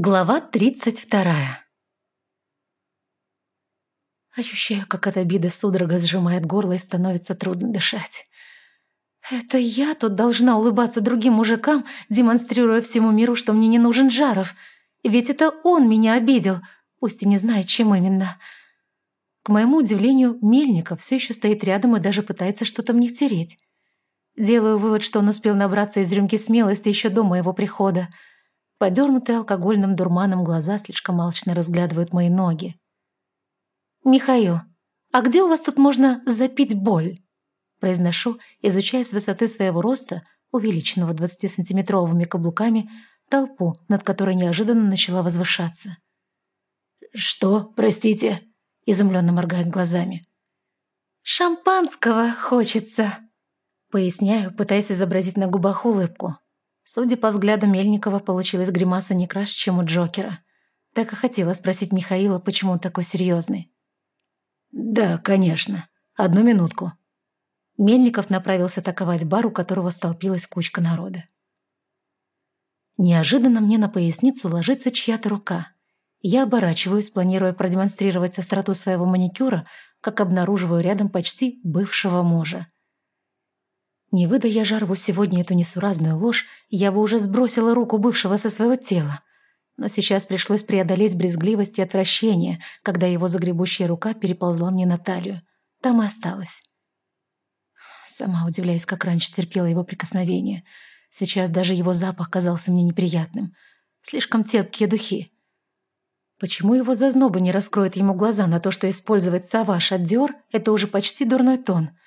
Глава тридцать вторая Ощущаю, как от обиды судорога сжимает горло и становится трудно дышать. Это я тут должна улыбаться другим мужикам, демонстрируя всему миру, что мне не нужен Жаров. Ведь это он меня обидел, пусть и не знает, чем именно. К моему удивлению, Мельников все еще стоит рядом и даже пытается что-то мне втереть. Делаю вывод, что он успел набраться из рюмки смелости еще до моего прихода. Подернутые алкогольным дурманом глаза слишком алчно разглядывают мои ноги. «Михаил, а где у вас тут можно запить боль?» Произношу, изучая с высоты своего роста, увеличенного 20-сантиметровыми каблуками, толпу, над которой неожиданно начала возвышаться. «Что, простите?» – изумленно моргает глазами. «Шампанского хочется», – поясняю, пытаясь изобразить на губах улыбку. Судя по взгляду Мельникова, получилась гримаса не краше, чем у Джокера. Так и хотела спросить Михаила, почему он такой серьезный. «Да, конечно. Одну минутку». Мельников направился атаковать бар, у которого столпилась кучка народа. Неожиданно мне на поясницу ложится чья-то рука. Я оборачиваюсь, планируя продемонстрировать остроту своего маникюра, как обнаруживаю рядом почти бывшего мужа. Не выдай я Жарву сегодня эту несуразную ложь, я бы уже сбросила руку бывшего со своего тела. Но сейчас пришлось преодолеть брезгливость и отвращение, когда его загребущая рука переползла мне на талию. Там и осталась. Сама удивляюсь, как раньше терпела его прикосновение. Сейчас даже его запах казался мне неприятным. Слишком терпкие духи. Почему его зазноба не раскроет ему глаза на то, что использовать саваш от Диор – это уже почти дурной тон –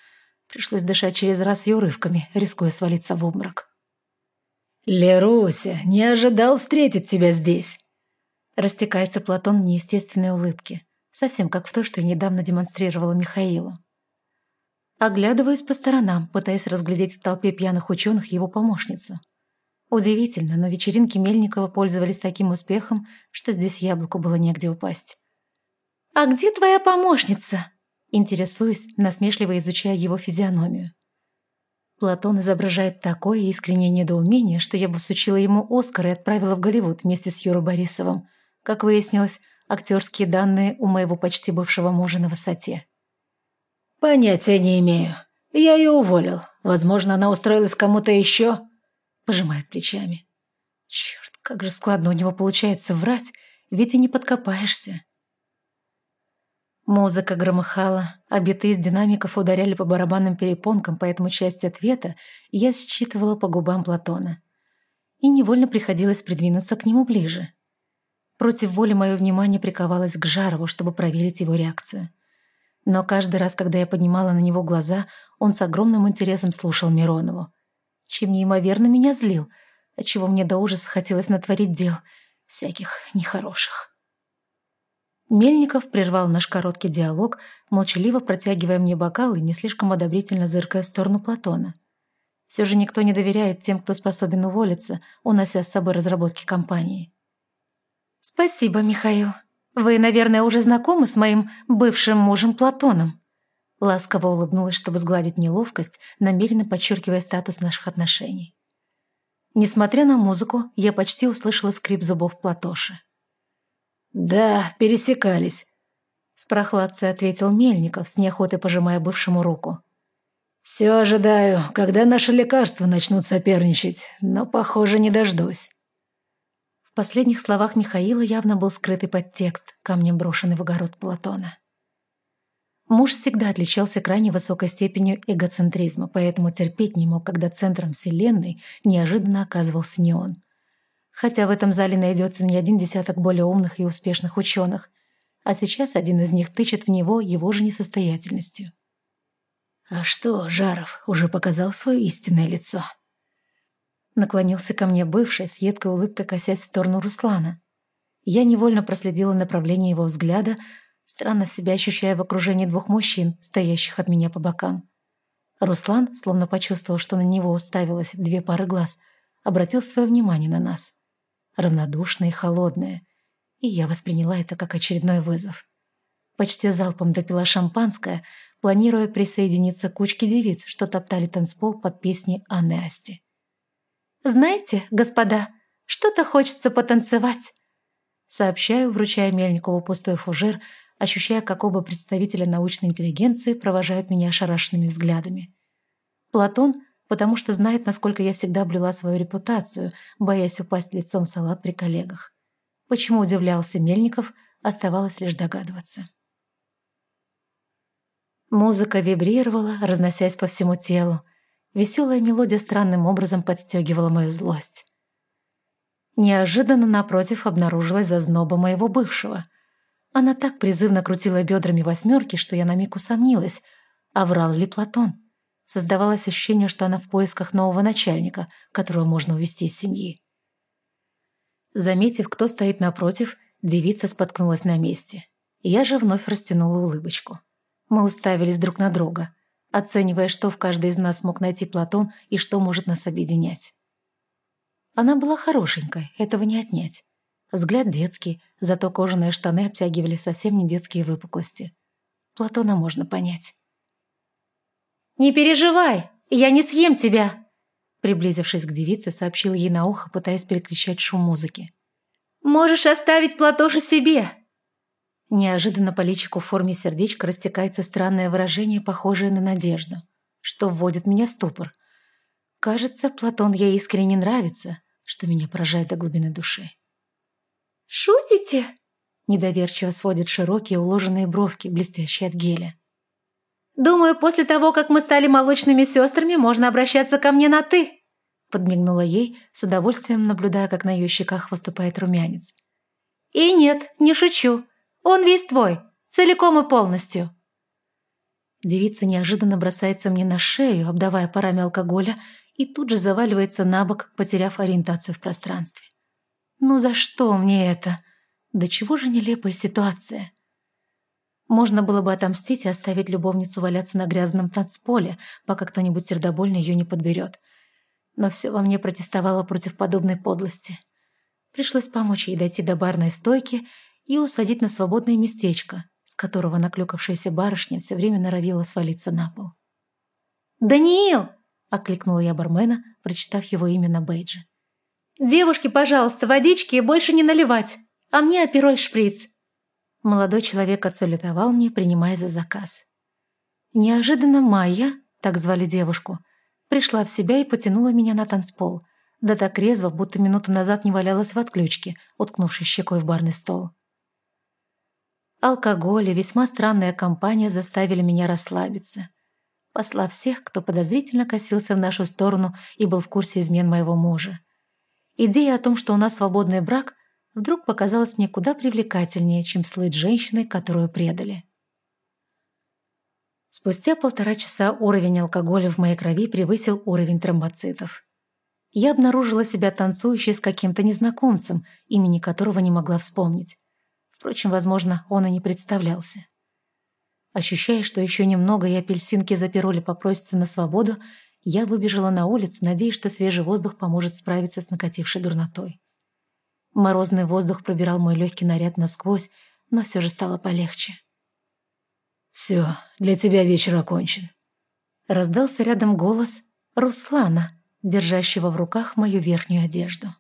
Пришлось дышать через раз и урывками, рискуя свалиться в обморок. «Леруся, не ожидал встретить тебя здесь!» Растекается Платон в неестественной улыбке, совсем как в то, что я недавно демонстрировала Михаилу. Оглядываюсь по сторонам, пытаясь разглядеть в толпе пьяных ученых его помощницу. Удивительно, но вечеринки Мельникова пользовались таким успехом, что здесь яблоку было негде упасть. «А где твоя помощница?» Интересуюсь, насмешливо изучая его физиономию. Платон изображает такое искреннее недоумение, что я бы всучила ему Оскар и отправила в Голливуд вместе с Юрой Борисовым. Как выяснилось, актерские данные у моего почти бывшего мужа на высоте. «Понятия не имею. Я ее уволил. Возможно, она устроилась кому-то еще?» Пожимает плечами. Черт, как же складно у него получается врать, ведь и не подкопаешься. Музыка громыхала, а биты из динамиков ударяли по барабанным перепонкам, поэтому часть ответа я считывала по губам Платона. И невольно приходилось придвинуться к нему ближе. Против воли мое внимание приковалось к Жарову, чтобы проверить его реакцию. Но каждый раз, когда я поднимала на него глаза, он с огромным интересом слушал Миронову. Чем неимоверно меня злил, отчего мне до ужаса хотелось натворить дел, всяких нехороших. Мельников прервал наш короткий диалог, молчаливо протягивая мне бокал и не слишком одобрительно зыркая в сторону Платона. Все же никто не доверяет тем, кто способен уволиться, унося с собой разработки компании. «Спасибо, Михаил. Вы, наверное, уже знакомы с моим бывшим мужем Платоном?» Ласково улыбнулась, чтобы сгладить неловкость, намеренно подчеркивая статус наших отношений. Несмотря на музыку, я почти услышала скрип зубов Платоши. «Да, пересекались», — с прохладцей ответил Мельников, с неохотой пожимая бывшему руку. «Все ожидаю, когда наши лекарства начнут соперничать, но, похоже, не дождусь». В последних словах Михаила явно был скрытый подтекст, камнем брошенный в огород Платона. Муж всегда отличался крайне высокой степенью эгоцентризма, поэтому терпеть не мог, когда центром вселенной неожиданно оказывался не он хотя в этом зале найдется не один десяток более умных и успешных ученых, а сейчас один из них тычет в него его же несостоятельностью. «А что, Жаров уже показал свое истинное лицо?» Наклонился ко мне бывший, с едкой улыбкой косясь в сторону Руслана. Я невольно проследила направление его взгляда, странно себя ощущая в окружении двух мужчин, стоящих от меня по бокам. Руслан, словно почувствовал, что на него уставилось две пары глаз, обратил свое внимание на нас равнодушная и холодная, и я восприняла это как очередной вызов. Почти залпом допила шампанское, планируя присоединиться к кучке девиц, что топтали танцпол под песни Анны Асти. «Знаете, господа, что-то хочется потанцевать», Сообщаю, вручая Мельникову пустой фужер, ощущая, как оба представителя научной интеллигенции провожают меня ошарашенными взглядами. Платон, потому что знает, насколько я всегда блюла свою репутацию, боясь упасть лицом в салат при коллегах. Почему удивлялся Мельников, оставалось лишь догадываться. Музыка вибрировала, разносясь по всему телу. Веселая мелодия странным образом подстегивала мою злость. Неожиданно напротив обнаружилась зазноба моего бывшего. Она так призывно крутила бедрами восьмерки, что я на миг усомнилась, а врал ли Платон. Создавалось ощущение, что она в поисках нового начальника, которого можно увести из семьи. Заметив, кто стоит напротив, девица споткнулась на месте. Я же вновь растянула улыбочку. Мы уставились друг на друга, оценивая, что в каждой из нас мог найти Платон и что может нас объединять. Она была хорошенькой, этого не отнять. Взгляд детский, зато кожаные штаны обтягивали совсем не детские выпуклости. Платона можно понять. «Не переживай, я не съем тебя!» Приблизившись к девице, сообщил ей на ухо, пытаясь перекричать шум музыки. «Можешь оставить Платошу себе!» Неожиданно по личику в форме сердечка растекается странное выражение, похожее на надежду, что вводит меня в ступор. Кажется, Платон ей искренне нравится, что меня поражает до глубины души. «Шутите?» Недоверчиво сводит широкие уложенные бровки, блестящие от геля. «Думаю, после того, как мы стали молочными сестрами, можно обращаться ко мне на «ты», подмигнула ей, с удовольствием наблюдая, как на ее щеках выступает румянец. «И нет, не шучу. Он весь твой, целиком и полностью». Девица неожиданно бросается мне на шею, обдавая парами алкоголя, и тут же заваливается на бок, потеряв ориентацию в пространстве. «Ну за что мне это? Да чего же нелепая ситуация?» Можно было бы отомстить и оставить любовницу валяться на грязном танцполе, пока кто-нибудь сердобольно ее не подберет. Но все во мне протестовало против подобной подлости. Пришлось помочь ей дойти до барной стойки и усадить на свободное местечко, с которого наклюкавшаяся барышня все время норовила свалиться на пол. «Даниил!» – окликнула я бармена, прочитав его имя на бейдже. «Девушке, пожалуйста, водички больше не наливать, а мне апероль шприц». Молодой человек отсалютовал мне, принимая за заказ. Неожиданно Майя, так звали девушку, пришла в себя и потянула меня на танцпол, да так резво, будто минуту назад не валялась в отключке, уткнувшись щекой в барный стол. Алкоголь и весьма странная компания заставили меня расслабиться. Послав всех, кто подозрительно косился в нашу сторону и был в курсе измен моего мужа. Идея о том, что у нас свободный брак, вдруг показалась мне куда привлекательнее, чем слыть женщиной, которую предали. Спустя полтора часа уровень алкоголя в моей крови превысил уровень тромбоцитов. Я обнаружила себя танцующей с каким-то незнакомцем, имени которого не могла вспомнить. Впрочем, возможно, он и не представлялся. Ощущая, что еще немного и апельсинки за пироли попросятся на свободу, я выбежала на улицу, надеясь, что свежий воздух поможет справиться с накатившей дурнотой. Морозный воздух пробирал мой легкий наряд насквозь, но все же стало полегче. «Все, для тебя вечер окончен», — раздался рядом голос Руслана, держащего в руках мою верхнюю одежду.